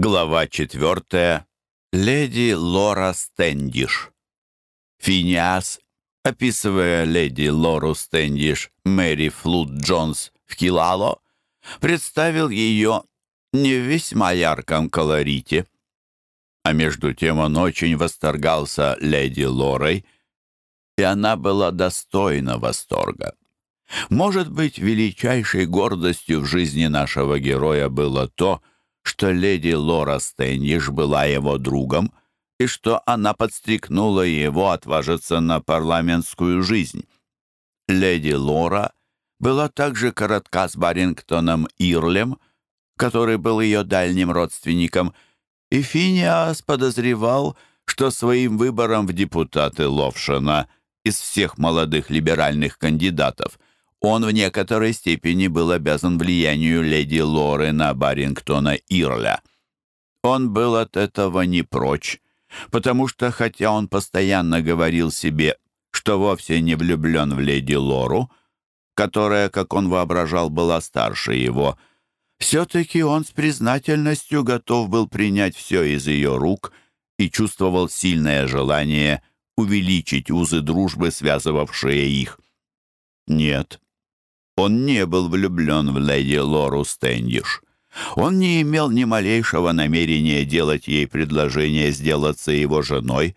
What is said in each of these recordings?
Глава четвертая. Леди Лора Стэндиш. Финиас, описывая леди Лору Стэндиш Мэри Флуд Джонс в Килало, представил ее не в весьма ярком колорите. А между тем он очень восторгался леди Лорой, и она была достойна восторга. Может быть, величайшей гордостью в жизни нашего героя было то, что леди Лора Стэнниш была его другом и что она подстрекнула его отважиться на парламентскую жизнь. Леди Лора была также коротка с Барингтоном Ирлем, который был ее дальним родственником, и Финиас подозревал, что своим выбором в депутаты Ловшина из всех молодых либеральных кандидатов – он в некоторой степени был обязан влиянию леди Лоры на Барингтона Ирля. Он был от этого не прочь, потому что, хотя он постоянно говорил себе, что вовсе не влюблен в леди Лору, которая, как он воображал, была старше его, все-таки он с признательностью готов был принять все из ее рук и чувствовал сильное желание увеличить узы дружбы, связывавшие их. Нет, он не был влюблен в леди Лору Стэндиш. Он не имел ни малейшего намерения делать ей предложение сделаться его женой.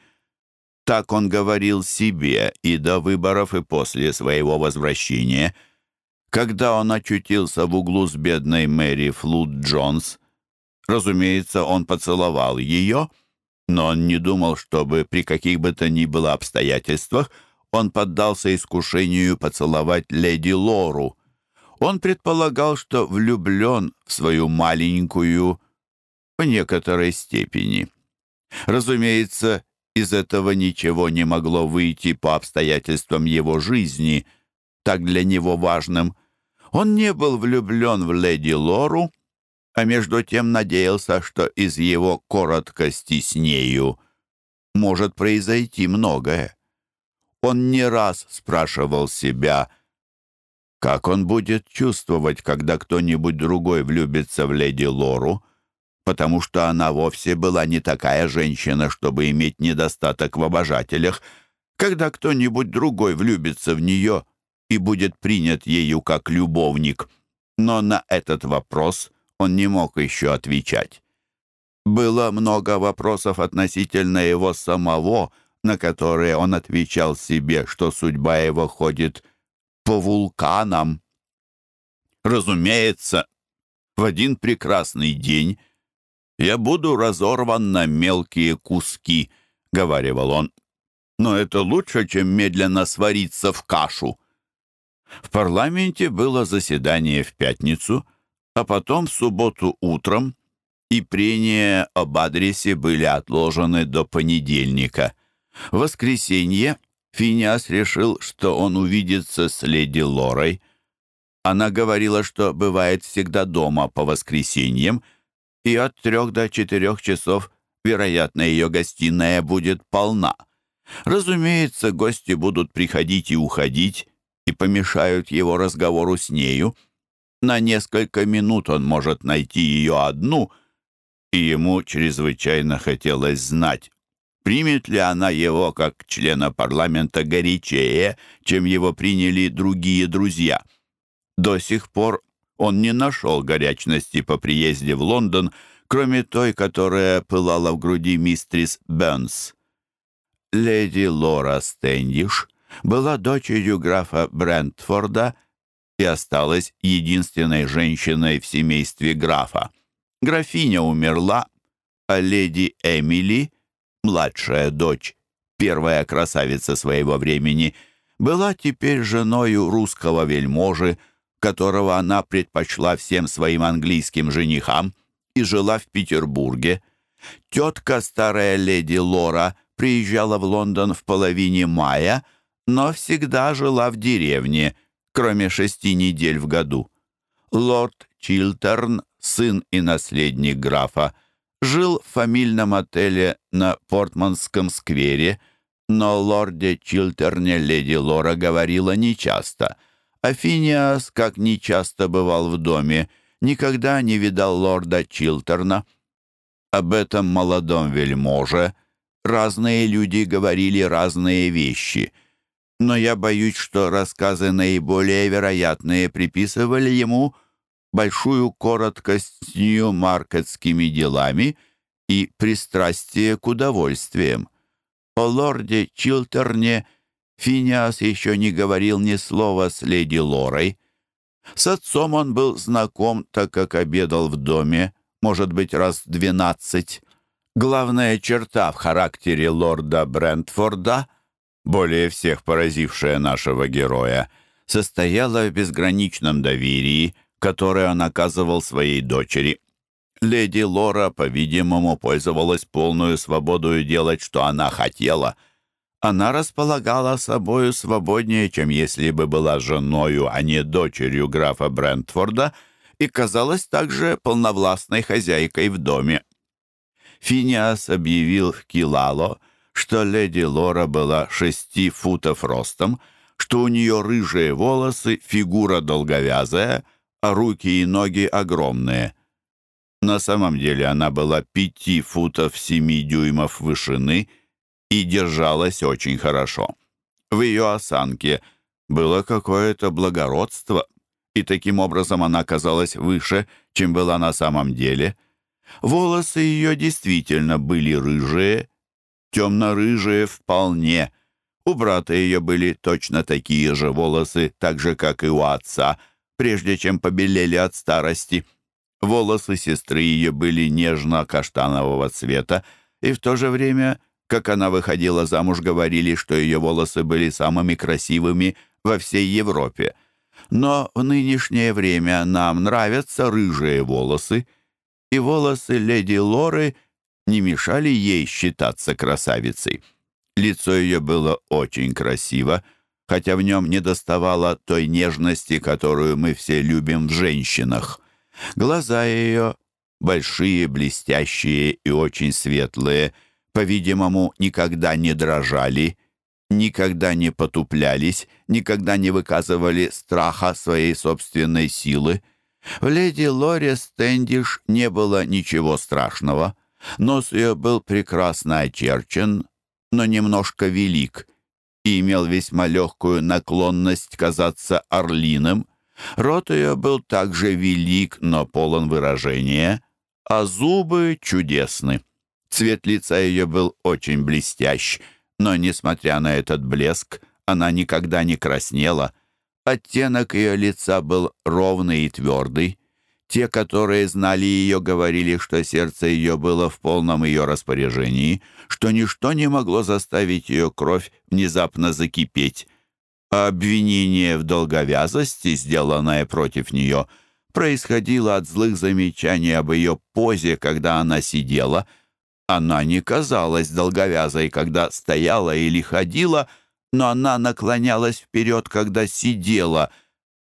Так он говорил себе и до выборов, и после своего возвращения. Когда он очутился в углу с бедной Мэри Флуд Джонс, разумеется, он поцеловал ее, но он не думал, чтобы при каких бы то ни было обстоятельствах он поддался искушению поцеловать леди Лору. Он предполагал, что влюблен в свою маленькую в некоторой степени. Разумеется, из этого ничего не могло выйти по обстоятельствам его жизни, так для него важным. Он не был влюблен в леди Лору, а между тем надеялся, что из его короткости с нею может произойти многое. Он не раз спрашивал себя, как он будет чувствовать, когда кто-нибудь другой влюбится в леди Лору, потому что она вовсе была не такая женщина, чтобы иметь недостаток в обожателях, когда кто-нибудь другой влюбится в нее и будет принят ею как любовник. Но на этот вопрос он не мог еще отвечать. Было много вопросов относительно его самого, на которые он отвечал себе, что судьба его ходит по вулканам. Разумеется, в один прекрасный день я буду разорван на мелкие куски, — говаривал он. Но это лучше, чем медленно свариться в кашу. В парламенте было заседание в пятницу, а потом в субботу утром, и прения об адресе были отложены до понедельника. В воскресенье Финиас решил, что он увидится с леди Лорой. Она говорила, что бывает всегда дома по воскресеньям, и от трех до четырех часов, вероятно, ее гостиная будет полна. Разумеется, гости будут приходить и уходить, и помешают его разговору с нею. На несколько минут он может найти ее одну, и ему чрезвычайно хотелось знать, примет ли она его как члена парламента горячее, чем его приняли другие друзья. До сих пор он не нашел горячности по приезде в Лондон, кроме той, которая пылала в груди мистрис Бернс. Леди Лора Стэндиш была дочерью графа Брентфорда и осталась единственной женщиной в семействе графа. Графиня умерла, а леди Эмили — младшая дочь, первая красавица своего времени, была теперь женою русского вельможи, которого она предпочла всем своим английским женихам и жила в Петербурге. Тетка, старая леди Лора, приезжала в Лондон в половине мая, но всегда жила в деревне, кроме шести недель в году. Лорд Чилтерн, сын и наследник графа, жил в фамильном отеле на Портманском сквере, но лорде Чилтерне леди Лора говорила нечасто, а Финиас, как нечасто бывал в доме, никогда не видал лорда Чилтерна. Об этом молодом вельможе разные люди говорили разные вещи, но я боюсь, что рассказы наиболее вероятные приписывали ему большую короткость с нью-маркетскими делами и пристрастие к удовольствиям. О лорде Чилтерне Финиас еще не говорил ни слова с леди Лорой. С отцом он был знаком, так как обедал в доме, может быть, раз двенадцать. Главная черта в характере лорда Брентфорда, более всех поразившая нашего героя, состояла в безграничном доверии, которое он оказывал своей дочери. Леди Лора, по-видимому, пользовалась полную свободою делать, что она хотела. Она располагала собою свободнее, чем если бы была женою, а не дочерью графа Брентфорда, и казалась также полновластной хозяйкой в доме. Финиас объявил в Килало, что леди Лора была шести футов ростом, что у нее рыжие волосы, фигура долговязая, а руки и ноги огромные. На самом деле она была пяти футов семи дюймов вышины и держалась очень хорошо. В ее осанке было какое-то благородство, и таким образом она казалась выше, чем была на самом деле — Волосы ее действительно были рыжие, темно-рыжие вполне. У брата ее были точно такие же волосы, так же, как и у отца, прежде чем побелели от старости. Волосы сестры ее были нежно-каштанового цвета, и в то же время, как она выходила замуж, говорили, что ее волосы были самыми красивыми во всей Европе. Но в нынешнее время нам нравятся рыжие волосы — и волосы леди Лоры не мешали ей считаться красавицей. Лицо ее было очень красиво, хотя в нем не доставало той нежности, которую мы все любим в женщинах. Глаза ее, большие, блестящие и очень светлые, по-видимому, никогда не дрожали, никогда не потуплялись, никогда не выказывали страха своей собственной силы. В леди Лоре Стэндиш не было ничего страшного. Нос ее был прекрасно очерчен, но немножко велик, и имел весьма легкую наклонность казаться орлиным. Рот ее был также велик, но полон выражения, а зубы чудесны. Цвет лица ее был очень блестящ, но, несмотря на этот блеск, она никогда не краснела — Оттенок ее лица был ровный и твердый. Те, которые знали ее, говорили, что сердце ее было в полном ее распоряжении, что ничто не могло заставить ее кровь внезапно закипеть. А обвинение в долговязости, сделанное против нее, происходило от злых замечаний об ее позе, когда она сидела. Она не казалась долговязой, когда стояла или ходила — но она наклонялась вперед, когда сидела,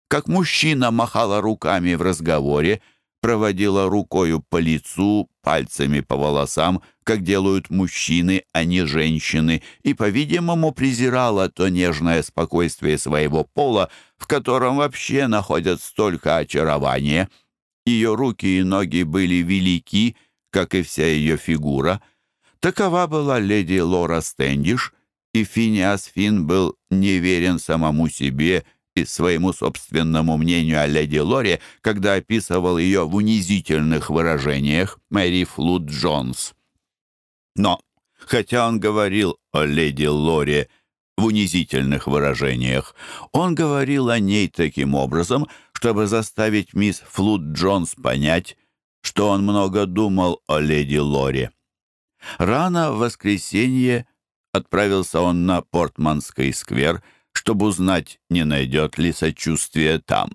как мужчина махала руками в разговоре, проводила рукою по лицу, пальцами по волосам, как делают мужчины, а не женщины, и, по-видимому, презирала то нежное спокойствие своего пола, в котором вообще находят столько очарования. Ее руки и ноги были велики, как и вся ее фигура. Такова была леди Лора Стэндиш, и Финиас Фин был неверен самому себе и своему собственному мнению о леди Лоре, когда описывал ее в унизительных выражениях Мэри Флуд Джонс. Но, хотя он говорил о леди Лоре в унизительных выражениях, он говорил о ней таким образом, чтобы заставить мисс Флуд Джонс понять, что он много думал о леди Лоре. Рано в воскресенье отправился он на Портманский сквер, чтобы узнать, не найдет ли сочувствия там.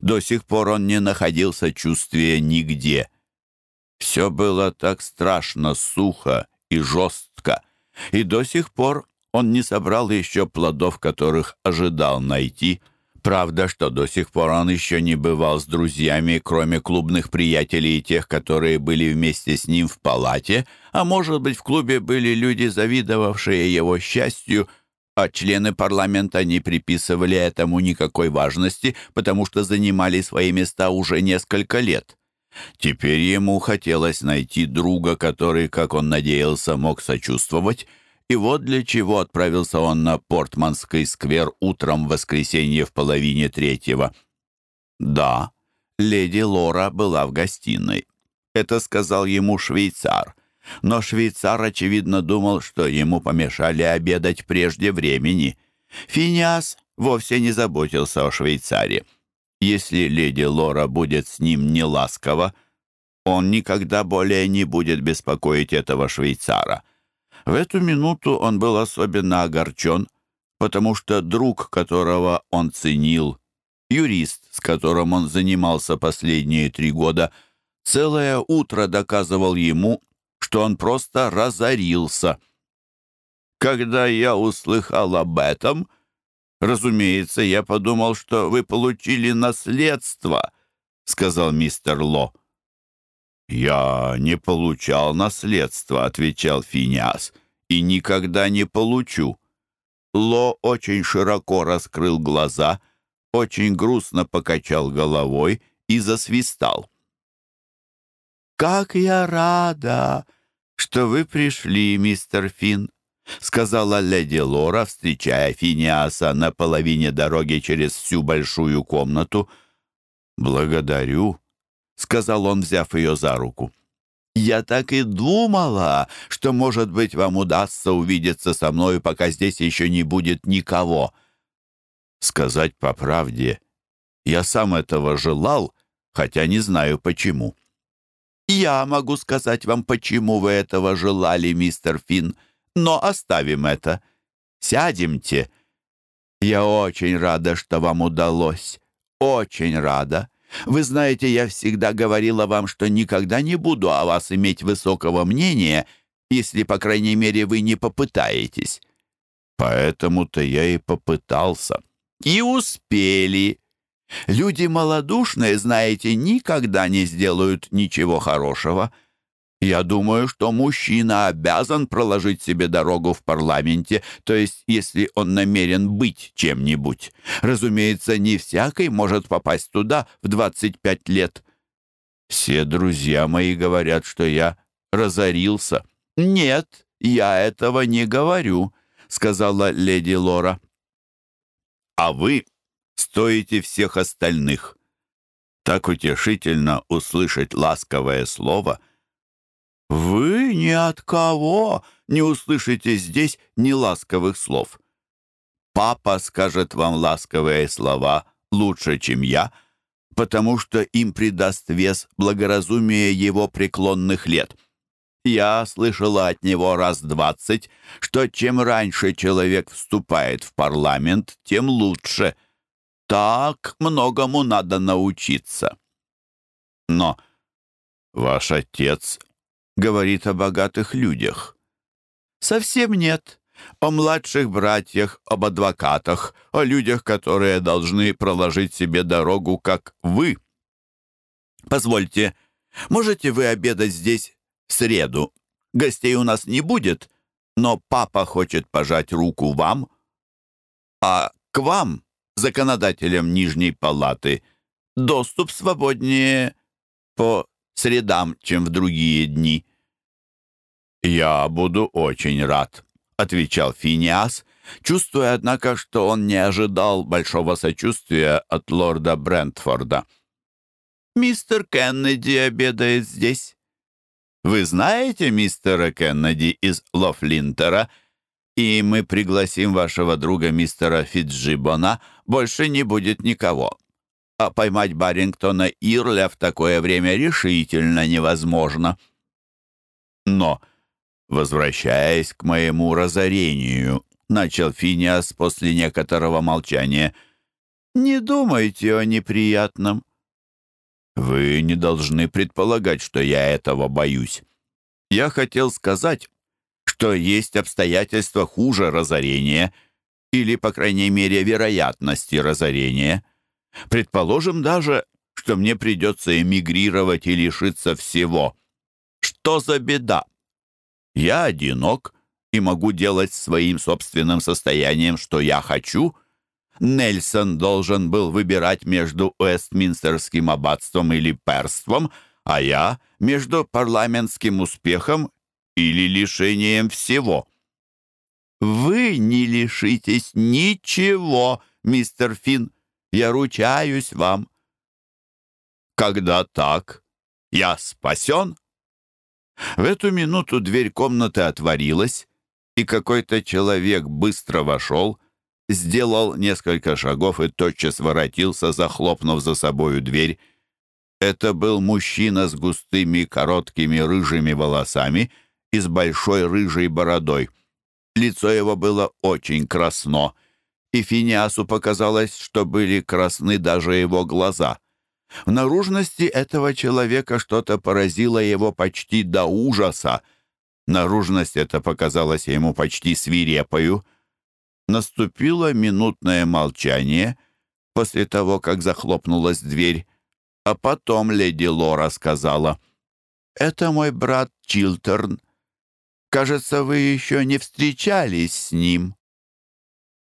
До сих пор он не находил сочувствия нигде. Все было так страшно сухо и жестко, и до сих пор он не собрал еще плодов, которых ожидал найти — Правда, что до сих пор он еще не бывал с друзьями, кроме клубных приятелей и тех, которые были вместе с ним в палате, а может быть, в клубе были люди, завидовавшие его счастью, а члены парламента не приписывали этому никакой важности, потому что занимали свои места уже несколько лет. Теперь ему хотелось найти друга, который, как он надеялся, мог сочувствовать, и вот для чего отправился он на Портманский сквер утром в воскресенье в половине третьего. Да, леди Лора была в гостиной. Это сказал ему швейцар. Но швейцар, очевидно, думал, что ему помешали обедать прежде времени. Финиас вовсе не заботился о швейцаре. Если леди Лора будет с ним неласково, он никогда более не будет беспокоить этого швейцара. В эту минуту он был особенно огорчен, потому что друг, которого он ценил, юрист, с которым он занимался последние три года, целое утро доказывал ему, что он просто разорился. Когда я услыхал об этом, разумеется, я подумал, что вы получили наследство, сказал мистер Ло. «Я не получал наследство», — отвечал Финиас, — «и никогда не получу». Ло очень широко раскрыл глаза — очень грустно покачал головой и засвистал. «Как я рада, что вы пришли, мистер Финн!» — сказала леди Лора, встречая Финиаса на половине дороги через всю большую комнату. «Благодарю», — сказал он, взяв ее за руку. «Я так и думала, что, может быть, вам удастся увидеться со мной, пока здесь еще не будет никого. Сказать по правде, я сам этого желал, хотя не знаю почему. Я могу сказать вам, почему вы этого желали, мистер Финн, но оставим это. Сядемте. Я очень рада, что вам удалось. Очень рада. Вы знаете, я всегда говорила вам, что никогда не буду о вас иметь высокого мнения, если, по крайней мере, вы не попытаетесь. Поэтому-то я и попытался. И успели. Люди малодушные, знаете, никогда не сделают ничего хорошего. Я думаю, что мужчина обязан проложить себе дорогу в парламенте, то есть если он намерен быть чем-нибудь. Разумеется, не всякий может попасть туда в 25 лет. Все друзья мои говорят, что я разорился. «Нет, я этого не говорю», — сказала леди Лора а вы стоите всех остальных. Так утешительно услышать ласковое слово. Вы ни от кого не услышите здесь неласковых слов. Папа скажет вам ласковые слова лучше, чем я, потому что им придаст вес благоразумие его преклонных лет. Я слышала от него раз двадцать, что чем раньше человек вступает в парламент, тем лучше. Так многому надо научиться. Но ваш отец говорит о богатых людях. Совсем нет. О младших братьях, об адвокатах, о людях, которые должны проложить себе дорогу, как вы. Позвольте, можете вы обедать здесь среду. Гостей у нас не будет, но папа хочет пожать руку вам, а к вам, законодателям Нижней Палаты, доступ свободнее по средам, чем в другие дни». «Я буду очень рад», — отвечал Финиас, чувствуя, однако, что он не ожидал большого сочувствия от лорда Брентфорда. «Мистер Кеннеди обедает здесь. Вы знаете мистера Кеннеди из Лофлинтера, и мы пригласим вашего друга мистера Фитджибона, больше не будет никого. А поймать Барингтона Ирля в такое время решительно невозможно. Но, возвращаясь к моему разорению, начал Финиас после некоторого молчания, «Не думайте о неприятном. Вы не должны предполагать, что я этого боюсь. Я хотел сказать, что есть обстоятельства хуже разорения, или, по крайней мере, вероятности разорения. Предположим даже, что мне придется эмигрировать и лишиться всего. Что за беда? Я одинок и могу делать своим собственным состоянием, что я хочу — Нельсон должен был выбирать между Уэстминстерским аббатством или перством, а я между парламентским успехом или лишением всего. Вы не лишитесь ничего, мистер Финн, я ручаюсь вам. Когда так, я спасен? В эту минуту дверь комнаты отворилась, и какой-то человек быстро вошел, сделал несколько шагов и тотчас воротился, захлопнув за собою дверь. Это был мужчина с густыми, короткими, рыжими волосами и с большой рыжей бородой. Лицо его было очень красно, и Финиасу показалось, что были красны даже его глаза. В наружности этого человека что-то поразило его почти до ужаса. Наружность эта показалась ему почти свирепою. Наступило минутное молчание после того, как захлопнулась дверь, а потом леди Лора сказала, «Это мой брат Чилтерн. Кажется, вы еще не встречались с ним».